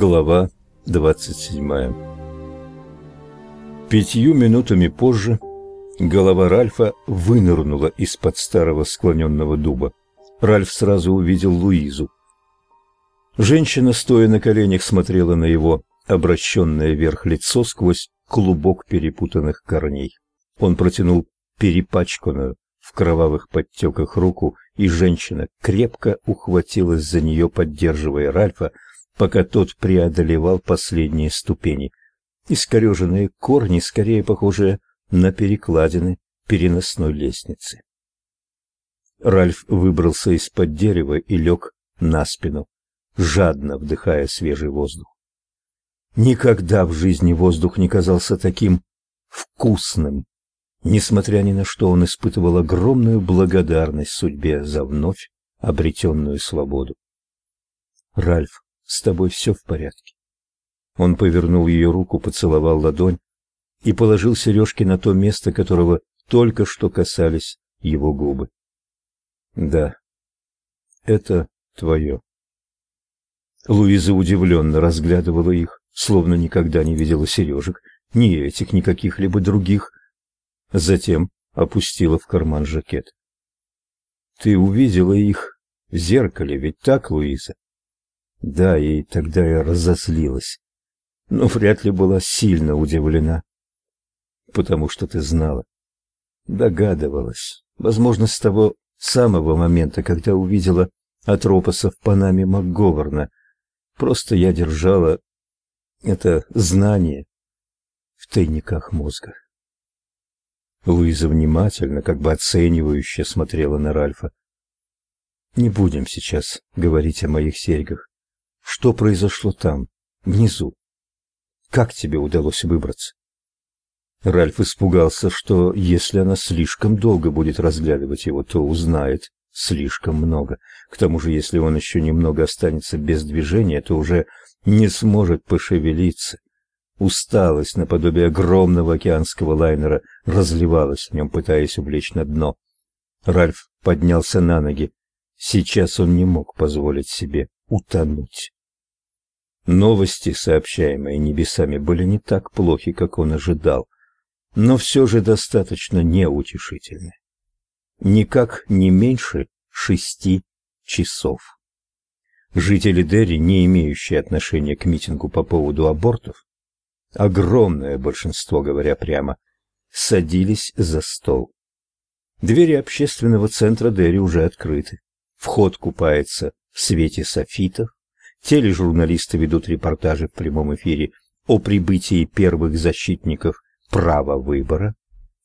Глава 27 Пятью минутами позже голова Ральфа вынырнула из-под старого склоненного дуба. Ральф сразу увидел Луизу. Женщина, стоя на коленях, смотрела на его обращенное вверх лицо сквозь клубок перепутанных корней. Он протянул перепачканную в кровавых подтеках руку, и женщина крепко ухватилась за нее, поддерживая Ральфа, пока тот преодолевал последние ступени. Искореженные корни, скорее похожие на перекладины переносной лестницы. Ральф выбрался из-под дерева и лег на спину, жадно вдыхая свежий воздух. Никогда в жизни воздух не казался таким вкусным. Несмотря ни на что, он испытывал огромную благодарность судьбе за вновь обретенную свободу. Ральф, с тобой все в порядке. Он повернул ее руку, поцеловал ладонь и положил сережки на то место, которого только что касались его губы. Да. Это твое. Луиза удивленно разглядывала их, словно никогда не видела сережек, ни этих, ни каких-либо других. Затем опустила в карман жакет. Ты увидела их в зеркале, ведь так, Луиза? Да, и тогда я разозлилась, но вряд ли была сильно удивлена, потому что ты знала, догадывалась, возможно, с того самого момента, когда увидела Атропоса в Панаме МакГоверна. Просто я держала это знание в тайниках мозга. Луиза внимательно, как бы оценивающе смотрела на Ральфа. Не будем сейчас говорить о моих серьгах. Что произошло там, внизу? Как тебе удалось выбраться? Ральф испугался, что если она слишком долго будет разглядывать его, то узнает слишком много. К тому же, если он еще немного останется без движения, то уже не сможет пошевелиться. Усталость наподобие огромного океанского лайнера разливалась в нем, пытаясь увлечь на дно. Ральф поднялся на ноги. Сейчас он не мог позволить себе утонуть. Новости, сообщаемые небесами, были не так плохи, как он ожидал, но все же достаточно неутешительны. Никак не меньше шести часов. Жители Дерри, не имеющие отношения к митингу по поводу абортов, огромное большинство, говоря прямо, садились за стол. Двери общественного центра Дерри уже открыты. Вход купается в свете софитов, Тележурналисты ведут репортажи в прямом эфире о прибытии первых защитников права выбора,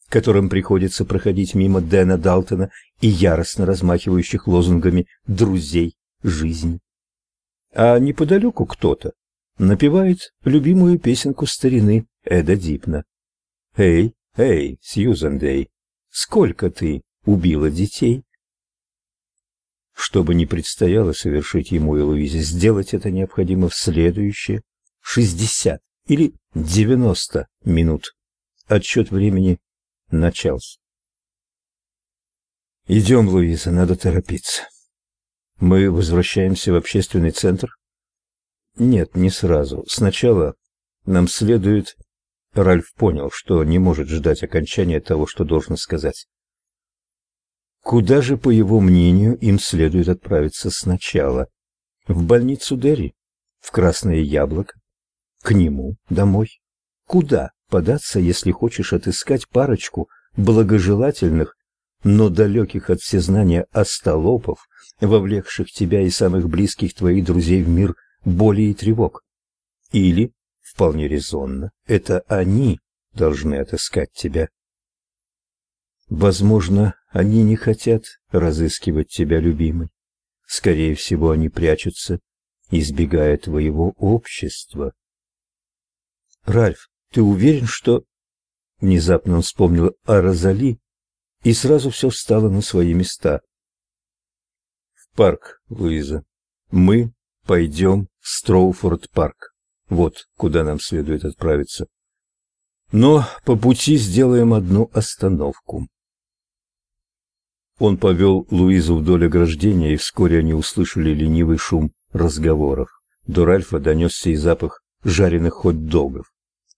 которым приходится проходить мимо Дэна Далтона и яростно размахивающих лозунгами друзей жизни. А неподалеку кто-то напевает любимую песенку старины Эда Дипна. «Эй, эй, Сьюзан Дэй, сколько ты убила детей?» Что бы ни предстояло совершить ему и Луизе, сделать это необходимо в следующие шестьдесят или девяносто минут. Отсчет времени начался. «Идем, Луиза, надо торопиться. Мы возвращаемся в общественный центр?» «Нет, не сразу. Сначала нам следует...» Ральф понял, что не может ждать окончания того, что должен сказать. Куда же, по его мнению, им следует отправиться сначала? В больницу Дерри? В Красное Яблоко? К нему? Домой? Куда податься, если хочешь отыскать парочку благожелательных, но далеких от всезнания остолопов, вовлекших тебя и самых близких твоих друзей в мир боли и тревог? Или, вполне резонно, это они должны отыскать тебя? Возможно, они не хотят разыскивать тебя, любимый. Скорее всего, они прячутся, избегая твоего общества. Ральф, ты уверен, что Внезапно он вспомнил о Розали, и сразу все встало на свои места. В парк, Луиза. Мы пойдем в Строуфорд-парк. Вот куда нам следует отправиться. Но по пути сделаем одну остановку. Он повел Луизу вдоль ограждения, и вскоре они услышали ленивый шум разговоров. До Ральфа донесся и запах жареных хот-догов.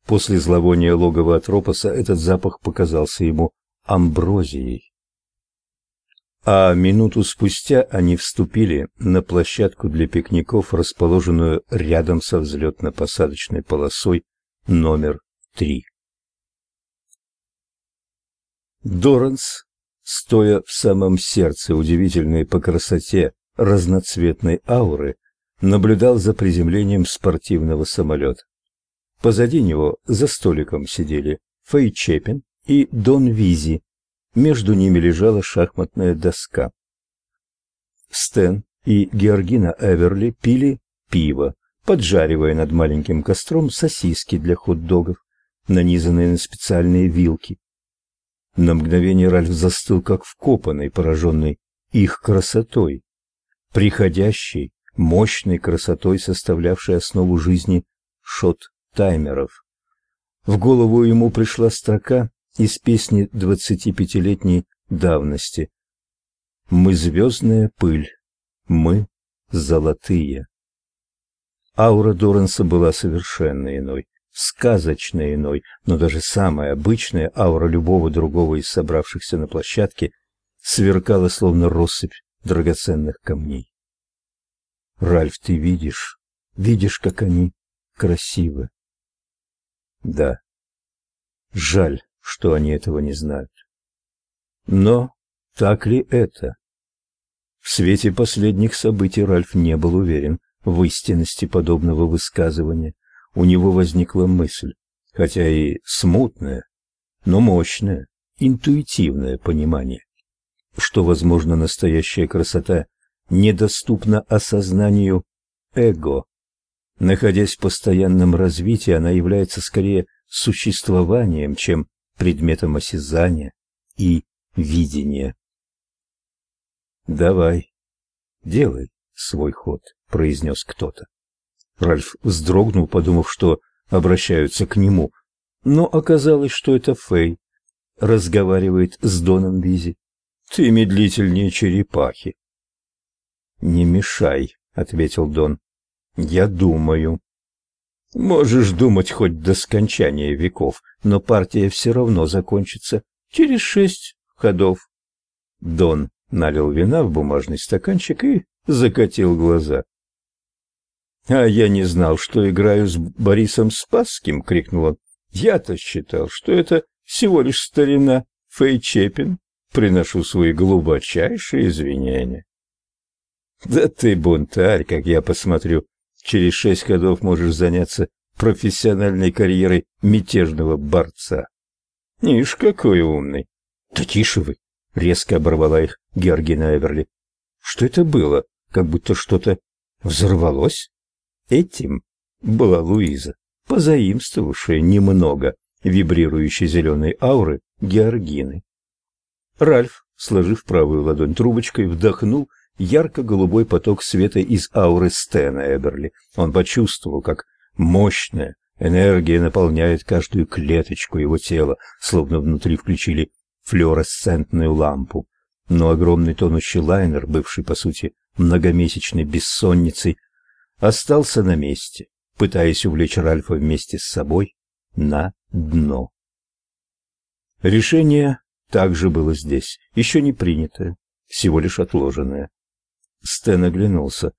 После зловония логова Атропоса этот запах показался ему амброзией. А минуту спустя они вступили на площадку для пикников, расположенную рядом со взлетно-посадочной полосой номер три. Доранс, стоя в самом сердце удивительной по красоте разноцветной ауры, наблюдал за приземлением спортивного самолета. Позади него за столиком сидели Фэй Чепин и Дон Визи. Между ними лежала шахматная доска. Стэн и Георгина Эверли пили пиво, поджаривая над маленьким костром сосиски для хот-догов, нанизанные на специальные вилки. На мгновение Ральф застыл, как вкопанный, пораженный их красотой, приходящей, мощной красотой, составлявшей основу жизни шот-таймеров. В голову ему пришла строка из песни двадцатипятилетней давности. «Мы звездная пыль, мы золотые». Аура Доранса была совершенно иной, сказочно иной, но даже самая обычная аура любого другого из собравшихся на площадке сверкала словно россыпь драгоценных камней. Ральф, ты видишь, видишь, как они красивы. Да. Жаль, что они этого не знают. Но так ли это? В свете последних событий Ральф не был уверен в истинности подобного высказывания. У него возникла мысль, хотя и смутная, но мощная, интуитивное понимание, что, возможно, настоящая красота недоступна осознанию эго. Находясь в постоянном развитии, она является скорее существованием, чем предметом осязания и видения. «Давай, делай свой ход», — произнес кто-то. Ральф вздрогнул, подумав, что обращаются к нему, но оказалось, что это Фэй разговаривает с Доном Бизи. «Ты медлительнее черепахи», «Не мешай», — ответил Дон. «Я думаю». «Можешь думать хоть до скончания веков, но партия все равно закончится через шесть ходов». Дон налил вина в бумажный стаканчик и закатил глаза. «А я не знал, что играю с Борисом Спасским!» — крикнул он. «Я-то считал, что это всего лишь старина Фэй Чепин. Приношу свои глубочайшие извинения». Да ты бунтарь, как я посмотрю. Через шесть годов можешь заняться профессиональной карьерой мятежного борца. Ишь, какой умный. Да тише вы, резко оборвала их Георгина Эверли. Что это было? Как будто что-то взорвалось? Этим была Луиза, позаимствовавшая немного вибрирующей зеленой ауры Георгины. Ральф, сложив правую ладонь трубочкой, вдохнул ярко-голубой поток света из ауры Стена Эберли. Он почувствовал, как мощная энергия наполняет каждую клеточку его тела, словно внутри включили флуоресцентную лампу. Но огромный тонущий лайнер, бывший, по сути, многомесячной бессонницей, остался на месте, пытаясь увлечь Ральфа вместе с собой на дно. Решение также было здесь, еще не принятое, всего лишь отложенное. Стэн оглянулся.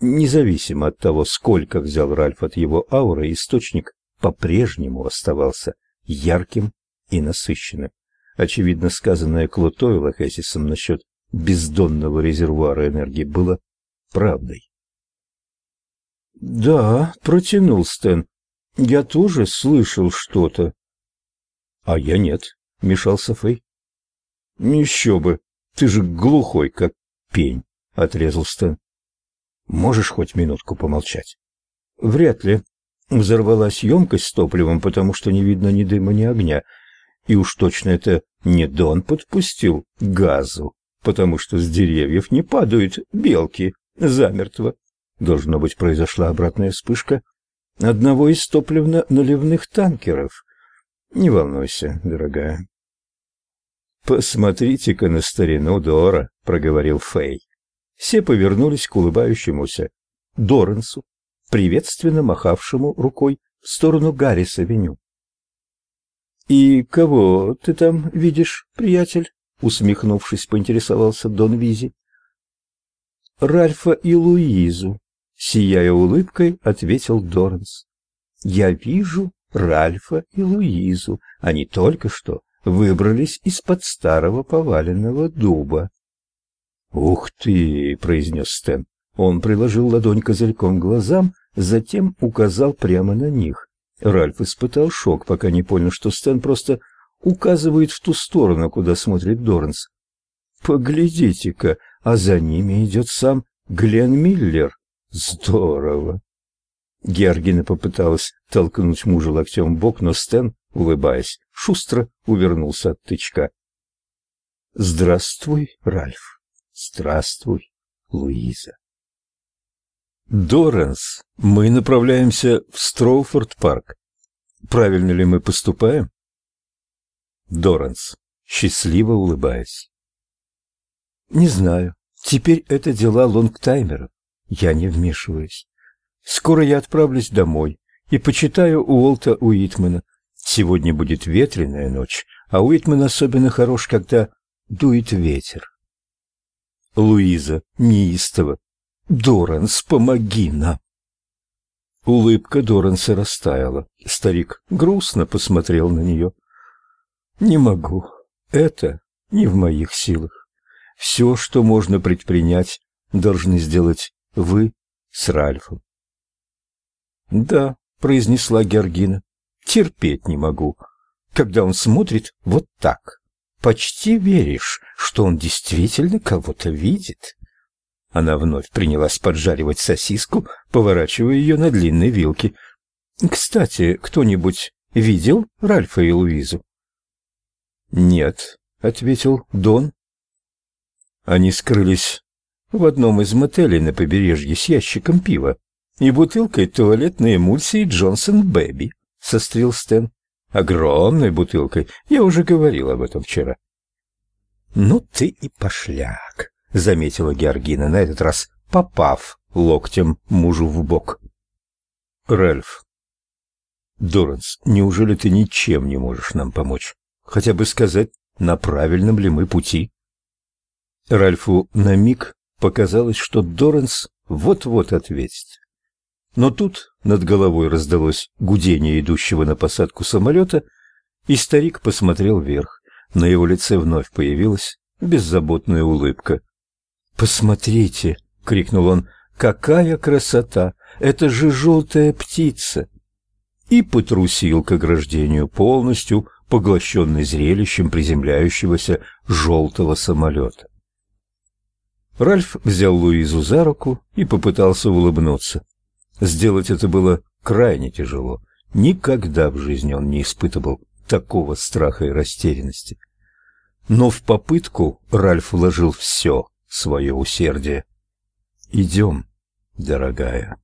Независимо от того, сколько взял Ральф от его ауры, источник по-прежнему оставался ярким и насыщенным. Очевидно, сказанное Клотой Лохесисом насчет бездонного резервуара энергии было правдой. «Да», — протянул Стэн, — «я тоже слышал что-то». «А я нет», — мешался Фэй. «Еще бы, ты же глухой, как пень». — отрезал Стэн. «Можешь хоть минутку помолчать?» «Вряд ли. Взорвалась емкость с топливом, потому что не видно ни дыма, ни огня. И уж точно это не Дон подпустил газу, потому что с деревьев не падают белки замертво. Должно быть, произошла обратная вспышка одного из топливно-наливных танкеров. Не волнуйся, дорогая». «Посмотрите-ка на старину Дора», — проговорил Фэй. Все повернулись к улыбающемуся Доренсу, приветственно махавшему рукой в сторону Гарриса-Веню. «И кого ты там видишь, приятель?» усмехнувшись, поинтересовался Дон Визи. «Ральфа и Луизу», — сияя улыбкой, ответил Дорнс. «Я вижу Ральфа и Луизу. Они только что выбрались из-под старого поваленного дуба». «Ух ты!» — произнес Стэн. Он приложил ладонь козырьком к глазам, затем указал прямо на них. Ральф испытал шок, пока не понял, что Стэн просто указывает в ту сторону, куда смотрит Дорнс. «Поглядите-ка, а за ними идет сам Глен Миллер. Здорово!» Георгина попыталась толкнуть мужа локтем в бок, но Стэн, улыбаясь, шустро увернулся от тычка. «Здравствуй, Ральф! Здравствуй, Луиза!» Доренс, мы направляемся в Строуфорд-парк. Правильно ли мы поступаем? Доренс, счастливо улыбаясь. Не знаю. Теперь это дела лонгтаймеров. Я не вмешиваюсь. Скоро я отправлюсь домой и почитаю Уолта Уитмена. Сегодня будет ветреная ночь, а Уитмен особенно хорош, когда дует ветер. Луиза неистово Доранс, помоги нам. Улыбка Доранса растаяла. Старик грустно посмотрел на нее. Не могу. Это не в моих силах. Все, что можно предпринять, должны сделать вы с Ральфом. Да, произнесла Георгина. Терпеть не могу, когда он смотрит вот так. Почти веришь, что он действительно кого-то видит. Она вновь принялась поджаривать сосиску, поворачивая ее на длинной вилке. «Кстати, кто-нибудь видел Ральфа и Луизу?» «Нет», — ответил Дон. Они скрылись в одном из мотелей на побережье с ящиком пива и бутылкой туалетной эмульсии Джонсон Бэби, — сострил Стэн. Огромной бутылкой, я уже говорил об этом вчера. «Ну ты и пошляк», заметила Георгина, на этот раз попав локтем мужу в бок. Ральф. Доранс, неужели ты ничем не можешь нам помочь? Хотя бы сказать, на правильном ли мы пути? Ральфу на миг показалось, что Доранс вот-вот ответит. Но тут над головой раздалось гудение идущего на посадку самолета, и старик посмотрел вверх. На его лице вновь появилась беззаботная улыбка. «Посмотрите!» — крикнул он. «Какая красота! Это же желтая птица!» И потрусил к ограждению, полностью поглощенный зрелищем приземляющегося желтого самолета. Ральф взял Луизу за руку и попытался улыбнуться. Сделать это было крайне тяжело. Никогда в жизни он не испытывал такого страха и растерянности. Но в попытку Ральф вложил все — свое усердие. Идем, дорогая.